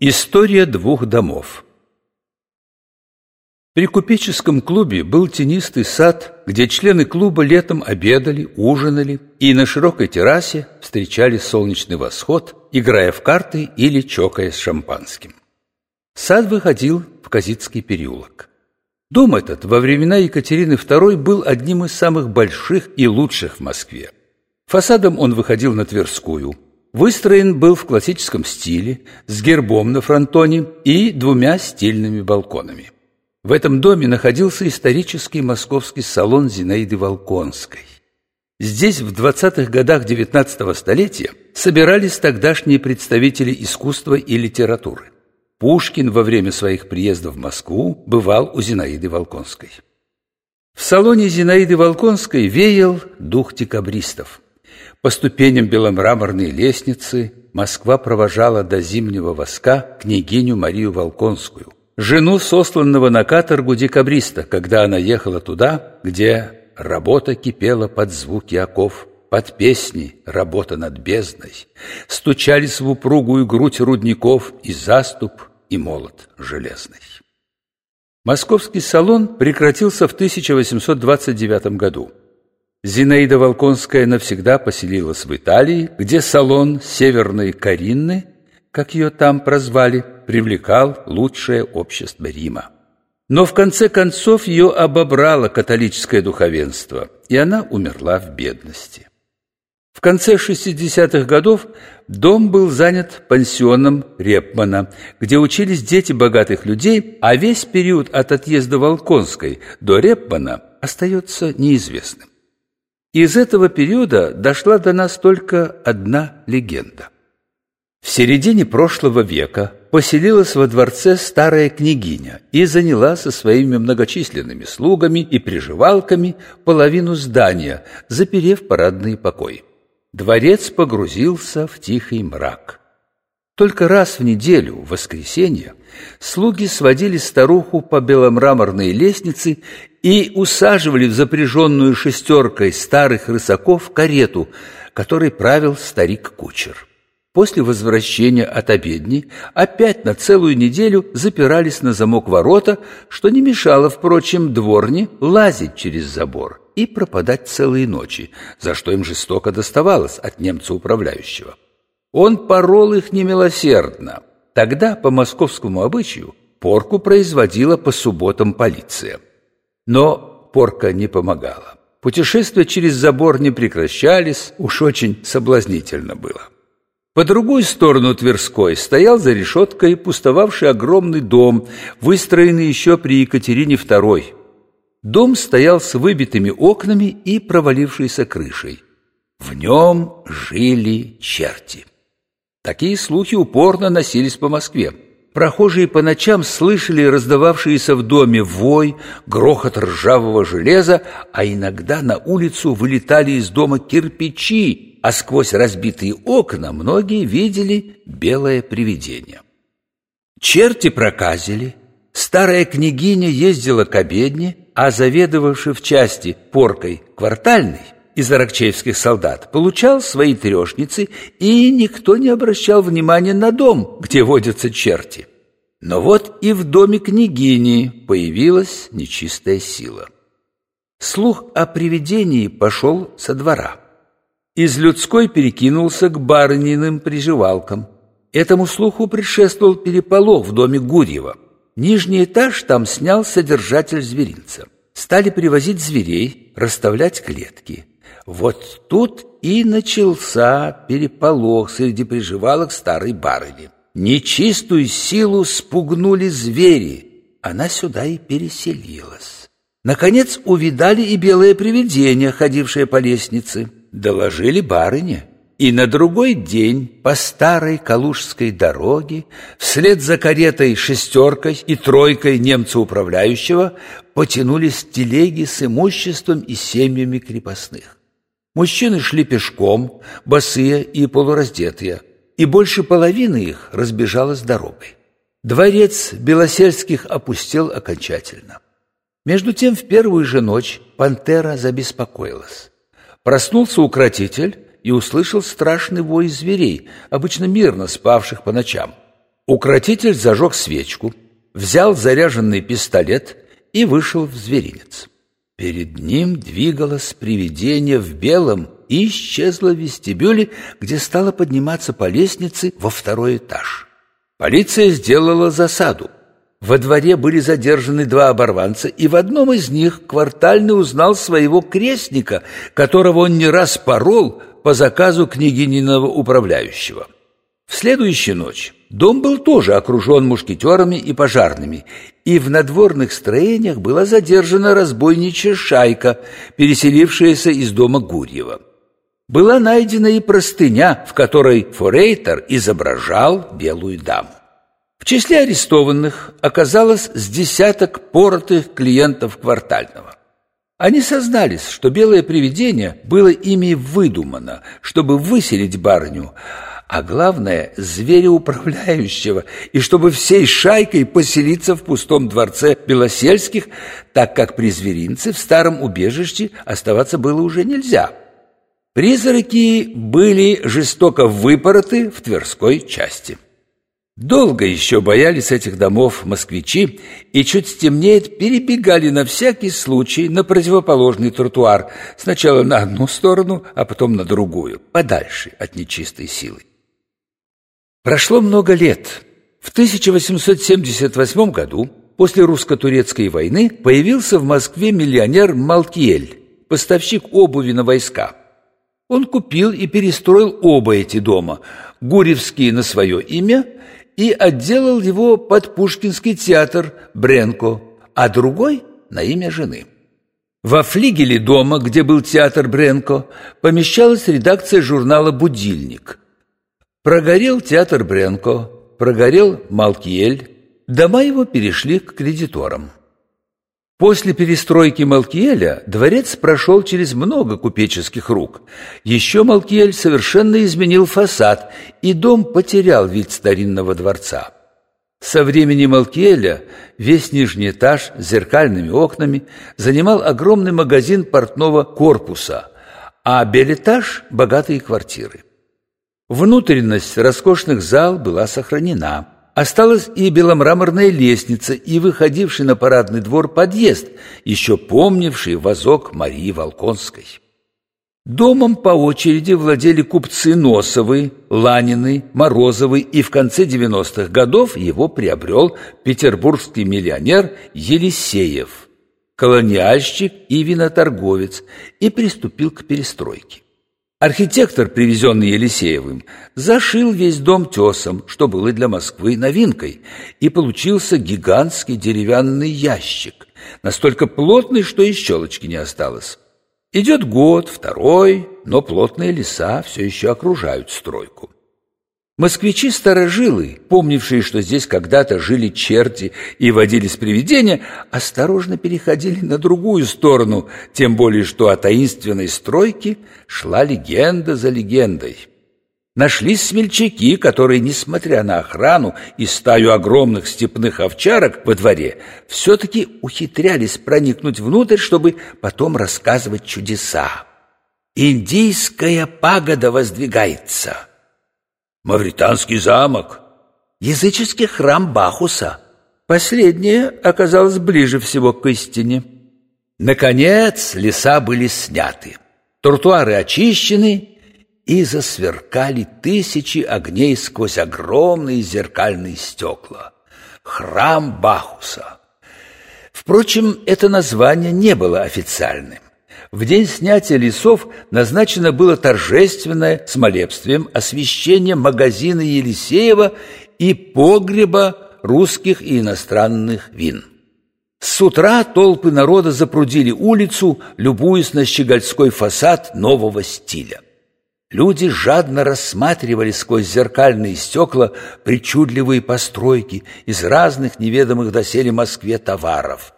История двух домов При купеческом клубе был тенистый сад, где члены клуба летом обедали, ужинали и на широкой террасе встречали солнечный восход, играя в карты или чокаясь шампанским. Сад выходил в Казицкий переулок. Дом этот во времена Екатерины II был одним из самых больших и лучших в Москве. Фасадом он выходил на Тверскую. Выстроен был в классическом стиле, с гербом на фронтоне и двумя стильными балконами. В этом доме находился исторический московский салон Зинаиды Волконской. Здесь в 20-х годах XIX столетия собирались тогдашние представители искусства и литературы. Пушкин во время своих приездов в Москву бывал у Зинаиды Волконской. В салоне Зинаиды Волконской веял дух декабристов – по ступеням беломраморной лестницы Москва провожала до зимнего воска княгиню Марию Волконскую, жену сосланного на каторгу декабриста, когда она ехала туда, где работа кипела под звуки оков, под песни «Работа над бездной», стучались в упругую грудь рудников и заступ, и молот железный. Московский салон прекратился в 1829 году. Зинаида Волконская навсегда поселилась в Италии, где салон Северной Каринны, как ее там прозвали, привлекал лучшее общество Рима. Но в конце концов ее обобрало католическое духовенство, и она умерла в бедности. В конце 60-х годов дом был занят пансионом Репмана, где учились дети богатых людей, а весь период от отъезда Волконской до Репмана остается неизвестным. Из этого периода дошла до нас только одна легенда. В середине прошлого века поселилась во дворце старая княгиня и заняла со своими многочисленными слугами и приживалками половину здания, заперев парадные покои. Дворец погрузился в тихий мрак. Только раз в неделю, в воскресенье, слуги сводили старуху по беломраморной лестнице и усаживали в запряженную шестеркой старых рысаков карету, которой правил старик-кучер. После возвращения от обедни опять на целую неделю запирались на замок ворота, что не мешало, впрочем, дворне лазить через забор и пропадать целые ночи, за что им жестоко доставалось от немца управляющего. Он порол их немилосердно. Тогда, по московскому обычаю, порку производила по субботам полиция. Но порка не помогала. Путешествия через забор не прекращались, уж очень соблазнительно было. По другую сторону Тверской стоял за решеткой пустовавший огромный дом, выстроенный еще при Екатерине II. Дом стоял с выбитыми окнами и провалившейся крышей. В нем жили черти. Такие слухи упорно носились по Москве. Прохожие по ночам слышали раздававшиеся в доме вой, грохот ржавого железа, а иногда на улицу вылетали из дома кирпичи, а сквозь разбитые окна многие видели белое привидение. Черти проказили, старая княгиня ездила к обедне, а заведовавший в части поркой квартальный из аракчеевских солдат получал свои трешницы, и никто не обращал внимания на дом, где водятся черти. Но вот и в доме княгини появилась нечистая сила. Слух о привидении пошел со двора. Из людской перекинулся к барыниным приживалкам. Этому слуху предшествовал переполох в доме Гурьева. Нижний этаж там снял содержатель зверинца. Стали привозить зверей, расставлять клетки. Вот тут и начался переполох среди приживалок старой барыни. Нечистую силу спугнули звери, она сюда и переселилась. Наконец увидали и белое привидение, ходившее по лестнице. Доложили барыне. И на другой день по старой Калужской дороге вслед за каретой шестеркой и тройкой немца управляющего потянулись телеги с имуществом и семьями крепостных. Мужчины шли пешком, босые и полураздетые, и больше половины их разбежалась дорогой. Дворец Белосельских опустел окончательно. Между тем, в первую же ночь пантера забеспокоилась. Проснулся укротитель и услышал страшный вой зверей, обычно мирно спавших по ночам. Укротитель зажег свечку, взял заряженный пистолет и вышел в зверинец. Перед ним двигалось привидение в белом и исчезло в вестибюле, где стало подниматься по лестнице во второй этаж. Полиция сделала засаду. Во дворе были задержаны два оборванца, и в одном из них квартальный узнал своего крестника, которого он не раз порол по заказу княгининого управляющего. В следующую ночь дом был тоже окружен мушкетерами и пожарными, и в надворных строениях была задержана разбойничья шайка, переселившаяся из дома Гурьева. Была найдена и простыня, в которой Форейтер изображал белую даму. В числе арестованных оказалось с десяток поротых клиентов квартального. Они сознались, что белое привидение было ими выдумано, чтобы выселить барыню, а главное – зверя управляющего, и чтобы всей шайкой поселиться в пустом дворце Белосельских, так как при зверинце в старом убежище оставаться было уже нельзя. Призраки были жестоко выпороты в Тверской части. Долго еще боялись этих домов москвичи и чуть стемнеет перебегали на всякий случай на противоположный тротуар, сначала на одну сторону, а потом на другую, подальше от нечистой силы. Прошло много лет. В 1878 году, после русско-турецкой войны, появился в Москве миллионер Малкиель, поставщик обуви на войска. Он купил и перестроил оба эти дома, Гурьевский на свое имя и отделал его под Пушкинский театр Бренко, а другой на имя жены. Во флигеле дома, где был театр Бренко, помещалась редакция журнала «Будильник», Прогорел театр Бренко, прогорел Малкиель, дома его перешли к кредиторам. После перестройки Малкиеля дворец прошел через много купеческих рук. Еще Малкиель совершенно изменил фасад, и дом потерял вид старинного дворца. Со времени Малкиеля весь нижний этаж с зеркальными окнами занимал огромный магазин портного корпуса, а белэтаж – богатые квартиры. Внутренность роскошных зал была сохранена. Осталась и беломраморная лестница, и выходивший на парадный двор подъезд, еще помнивший вазок Марии Волконской. Домом по очереди владели купцы Носовы, Ланины, Морозовы, и в конце 90-х годов его приобрел петербургский миллионер Елисеев, колониальщик и виноторговец, и приступил к перестройке. Архитектор, привезенный Елисеевым, зашил весь дом тесом, что было для Москвы новинкой, и получился гигантский деревянный ящик, настолько плотный, что и щелочки не осталось. Идет год, второй, но плотные леса все еще окружают стройку. Москвичи-старожилы, помнившие, что здесь когда-то жили черти и водились привидения, осторожно переходили на другую сторону, тем более что о таинственной стройке шла легенда за легендой. Нашлись смельчаки, которые, несмотря на охрану и стаю огромных степных овчарок во дворе, все-таки ухитрялись проникнуть внутрь, чтобы потом рассказывать чудеса. «Индийская пагода воздвигается!» Мавританский замок, языческий храм Бахуса. Последнее оказалось ближе всего к истине. Наконец леса были сняты, тротуары очищены, и засверкали тысячи огней сквозь огромные зеркальные стекла. Храм Бахуса. Впрочем, это название не было официальным. В день снятия лесов назначено было торжественное с молебствием освящение магазина Елисеева и погреба русских и иностранных вин. С утра толпы народа запрудили улицу, любуясь на щегольской фасад нового стиля. Люди жадно рассматривали сквозь зеркальные стекла причудливые постройки из разных неведомых доселе Москве товаров –